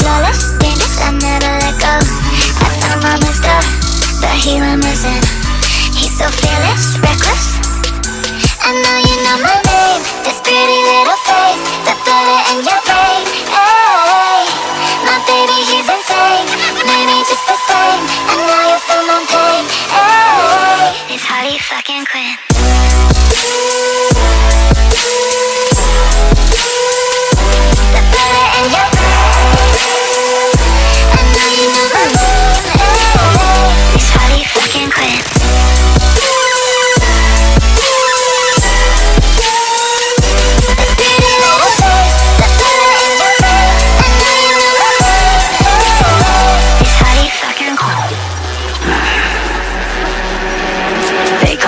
flawless, dangerous, I never let go. I found my master, the hero I'm missing. He's so fearless, reckless. I know you know my name, this pretty little face, the bullet in your brain. Hey, my baby, he's insane. Maybe just the same. I know you feel my pain. Hey, it's Harley fucking Quinn.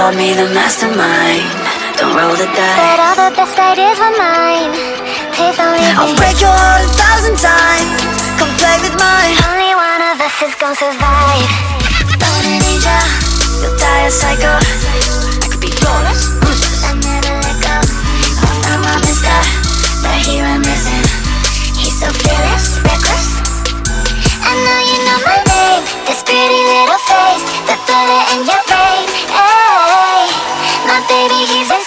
call me the mastermind. Don't roll the dice. But all the best ideas were mine. Please don't I'll break your heart a thousand times. Come play with mine. Only one of us is gonna survive. Born an angel, you'll die a psycho. I could be flawless. I never let go. All from my mister, but here I'm missing. He's so fearless, reckless. I know you know my name. This pretty little face, the flutter in your brain. Hey baby, he's a